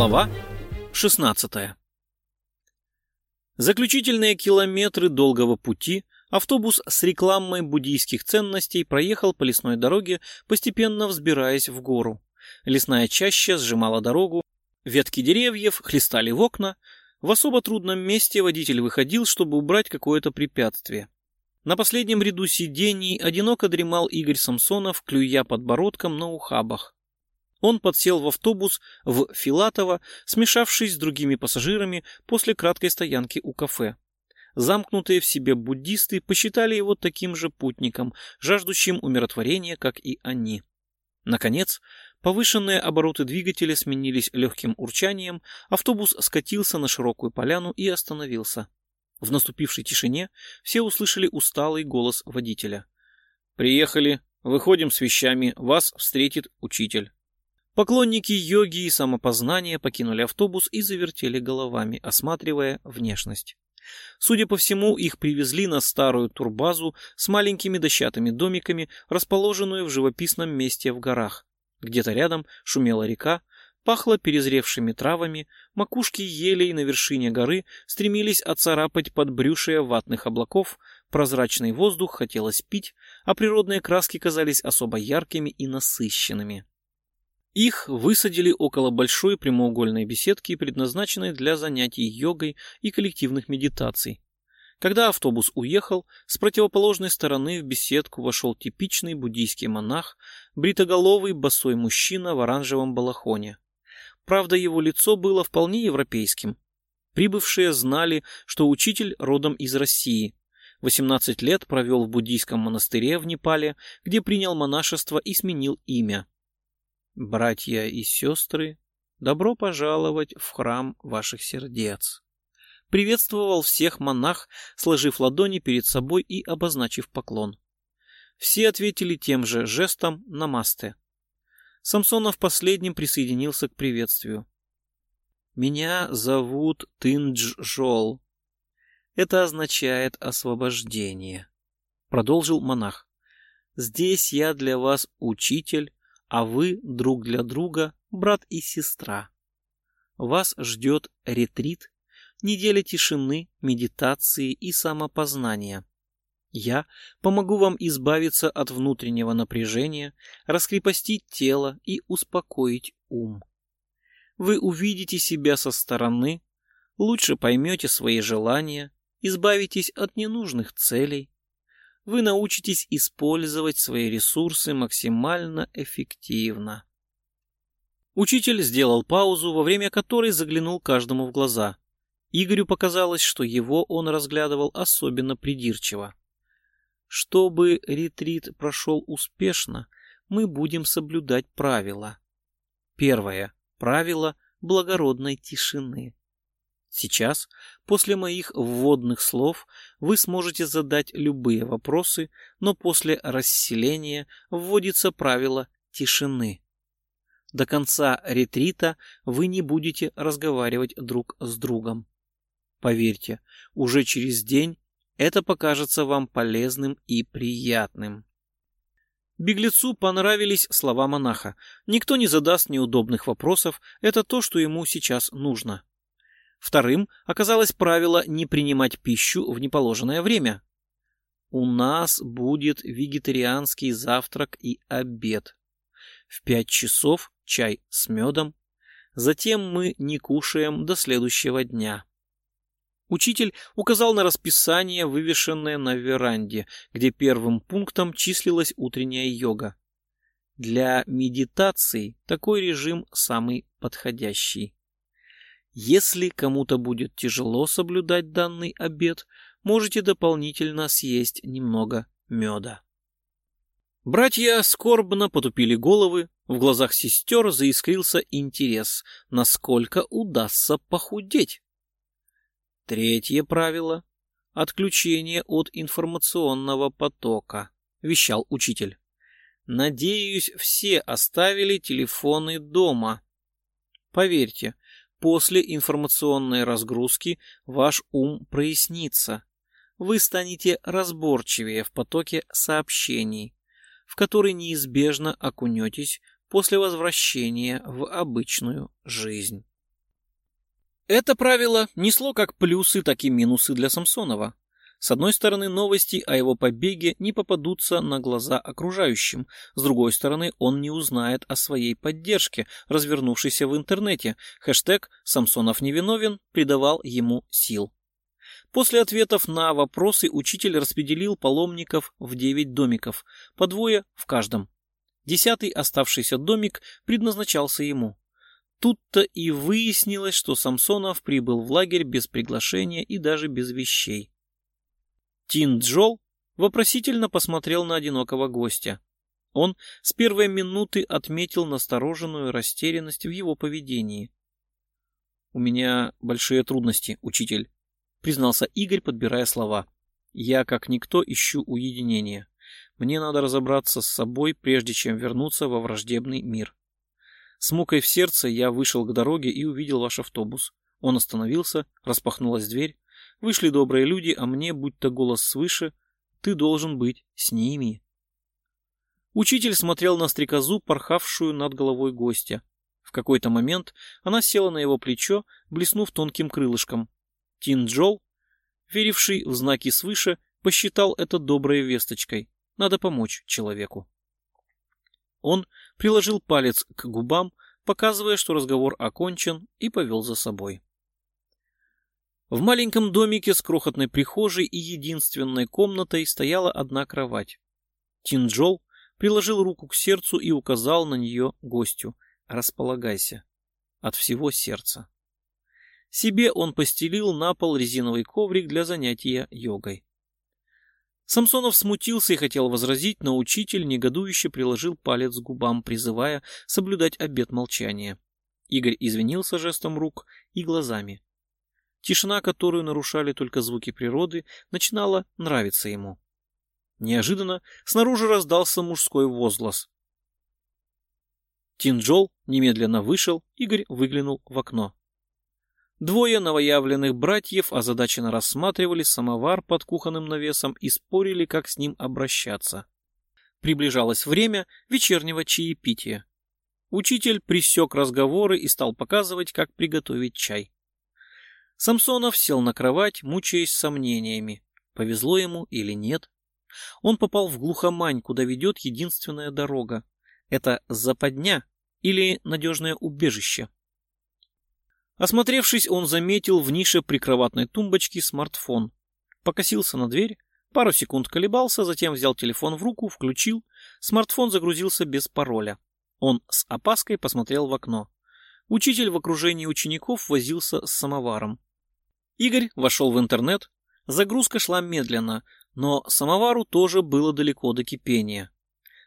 Глава 16 Заключительные километры долгого пути автобус с рекламой буддийских ценностей проехал по лесной дороге, постепенно взбираясь в гору. Лесная чаща сжимала дорогу, ветки деревьев хлестали в окна. В особо трудном месте водитель выходил, чтобы убрать какое-то препятствие. На последнем ряду сидений одиноко дремал Игорь Самсонов, клюя подбородком на ухабах. Он подсел в автобус в Филатово, смешавшись с другими пассажирами после краткой стоянки у кафе. Замкнутые в себе буддисты посчитали его таким же путником, жаждущим умиротворения, как и они. Наконец, повышенные обороты двигателя сменились легким урчанием, автобус скатился на широкую поляну и остановился. В наступившей тишине все услышали усталый голос водителя. «Приехали, выходим с вещами, вас встретит учитель». Поклонники йоги и самопознания покинули автобус и завертели головами, осматривая внешность. Судя по всему, их привезли на старую турбазу с маленькими дощатыми домиками, расположенную в живописном месте в горах. Где-то рядом шумела река, пахло перезревшими травами, макушки елей на вершине горы стремились оцарапать подбрюшие ватных облаков, прозрачный воздух хотелось пить, а природные краски казались особо яркими и насыщенными. Их высадили около большой прямоугольной беседки, предназначенной для занятий йогой и коллективных медитаций. Когда автобус уехал, с противоположной стороны в беседку вошел типичный буддийский монах, бритоголовый босой мужчина в оранжевом балахоне. Правда, его лицо было вполне европейским. Прибывшие знали, что учитель родом из России. 18 лет провел в буддийском монастыре в Непале, где принял монашество и сменил имя. Братья и сестры, добро пожаловать в храм ваших сердец. Приветствовал всех монах, сложив ладони перед собой и обозначив поклон. Все ответили тем же жестом намасте. Самсонов последним присоединился к приветствию. «Меня зовут Тынджжол. Это означает освобождение», — продолжил монах. «Здесь я для вас учитель, а вы друг для друга брат и сестра. Вас ждет ретрит, неделя тишины, медитации и самопознания. Я помогу вам избавиться от внутреннего напряжения, раскрепостить тело и успокоить ум. Вы увидите себя со стороны, лучше поймете свои желания, избавитесь от ненужных целей, вы научитесь использовать свои ресурсы максимально эффективно. Учитель сделал паузу, во время которой заглянул каждому в глаза. Игорю показалось, что его он разглядывал особенно придирчиво. Чтобы ретрит прошел успешно, мы будем соблюдать правила. Первое правило благородной тишины. Сейчас, после моих вводных слов, вы сможете задать любые вопросы, но после расселения вводится правило тишины. До конца ретрита вы не будете разговаривать друг с другом. Поверьте, уже через день это покажется вам полезным и приятным. Беглецу понравились слова монаха. Никто не задаст неудобных вопросов, это то, что ему сейчас нужно. Вторым оказалось правило не принимать пищу в неположенное время. У нас будет вегетарианский завтрак и обед. В пять часов чай с медом. Затем мы не кушаем до следующего дня. Учитель указал на расписание, вывешенное на веранде, где первым пунктом числилась утренняя йога. Для медитации такой режим самый подходящий. Если кому-то будет тяжело соблюдать данный обед, можете дополнительно съесть немного меда. Братья скорбно потупили головы, в глазах сестер заискрился интерес, насколько удастся похудеть. Третье правило — отключение от информационного потока, вещал учитель. Надеюсь, все оставили телефоны дома. Поверьте, После информационной разгрузки ваш ум прояснится. Вы станете разборчивее в потоке сообщений, в который неизбежно окунетесь после возвращения в обычную жизнь. Это правило несло как плюсы, так и минусы для Самсонова. С одной стороны, новости о его побеге не попадутся на глаза окружающим. С другой стороны, он не узнает о своей поддержке, развернувшейся в интернете. Хэштег «Самсонов невиновен» придавал ему сил. После ответов на вопросы учитель распределил паломников в девять домиков, по двое в каждом. Десятый оставшийся домик предназначался ему. Тут-то и выяснилось, что Самсонов прибыл в лагерь без приглашения и даже без вещей. Тин Джол вопросительно посмотрел на одинокого гостя. Он с первой минуты отметил настороженную растерянность в его поведении. «У меня большие трудности, учитель», — признался Игорь, подбирая слова. «Я, как никто, ищу уединения. Мне надо разобраться с собой, прежде чем вернуться во враждебный мир». С мукой в сердце я вышел к дороге и увидел ваш автобус. Он остановился, распахнулась дверь, Вышли добрые люди, а мне, будь-то голос свыше, ты должен быть с ними. Учитель смотрел на стрекозу, порхавшую над головой гостя. В какой-то момент она села на его плечо, блеснув тонким крылышком. Тин Джол, веривший в знаки свыше, посчитал это доброй весточкой. Надо помочь человеку. Он приложил палец к губам, показывая, что разговор окончен, и повел за собой. В маленьком домике с крохотной прихожей и единственной комнатой стояла одна кровать. Тинджол приложил руку к сердцу и указал на нее гостю. «Располагайся. От всего сердца». Себе он постелил на пол резиновый коврик для занятия йогой. Самсонов смутился и хотел возразить, но учитель негодующе приложил палец к губам, призывая соблюдать обет молчания. Игорь извинился жестом рук и глазами. Тишина, которую нарушали только звуки природы, начинала нравиться ему. Неожиданно снаружи раздался мужской возглас. Тинджол немедленно вышел, Игорь выглянул в окно. Двое новоявленных братьев озадаченно рассматривали самовар под кухонным навесом и спорили, как с ним обращаться. Приближалось время вечернего чаепития. Учитель присек разговоры и стал показывать, как приготовить чай. Самсонов сел на кровать, мучаясь сомнениями, повезло ему или нет. Он попал в глухомань, куда ведет единственная дорога. Это западня или надежное убежище. Осмотревшись, он заметил в нише прикроватной тумбочки смартфон. Покосился на дверь, пару секунд колебался, затем взял телефон в руку, включил. Смартфон загрузился без пароля. Он с опаской посмотрел в окно. Учитель в окружении учеников возился с самоваром. Игорь вошел в интернет. Загрузка шла медленно, но самовару тоже было далеко до кипения.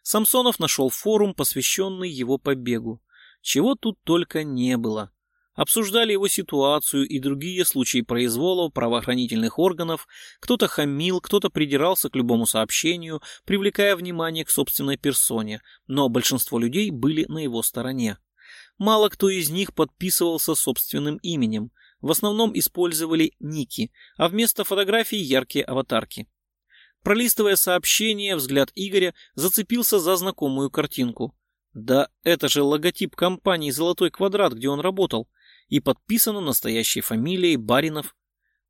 Самсонов нашел форум, посвященный его побегу. Чего тут только не было. Обсуждали его ситуацию и другие случаи произвола правоохранительных органов. Кто-то хамил, кто-то придирался к любому сообщению, привлекая внимание к собственной персоне, но большинство людей были на его стороне. Мало кто из них подписывался собственным именем – в основном использовали ники, а вместо фотографий яркие аватарки. Пролистывая сообщение, взгляд Игоря зацепился за знакомую картинку. Да это же логотип компании «Золотой квадрат», где он работал, и подписано настоящей фамилией Баринов.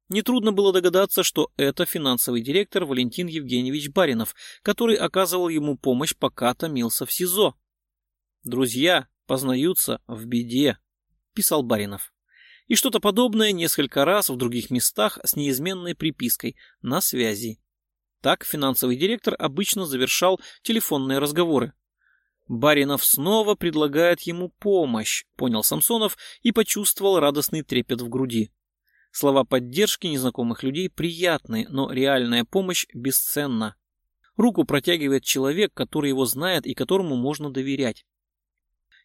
Нетрудно было догадаться, что это финансовый директор Валентин Евгеньевич Баринов, который оказывал ему помощь, пока томился в СИЗО. «Друзья познаются в беде», — писал Баринов и что-то подобное несколько раз в других местах с неизменной припиской «на связи». Так финансовый директор обычно завершал телефонные разговоры. Баринов снова предлагает ему помощь, понял Самсонов и почувствовал радостный трепет в груди. Слова поддержки незнакомых людей приятны, но реальная помощь бесценна. Руку протягивает человек, который его знает и которому можно доверять.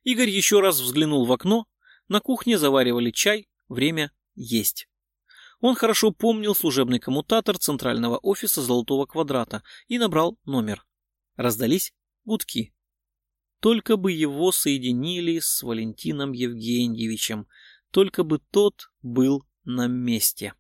Игорь еще раз взглянул в окно, на кухне заваривали чай, время есть. Он хорошо помнил служебный коммутатор центрального офиса Золотого квадрата и набрал номер. Раздались гудки. Только бы его соединили с Валентином Евгеньевичем, только бы тот был на месте.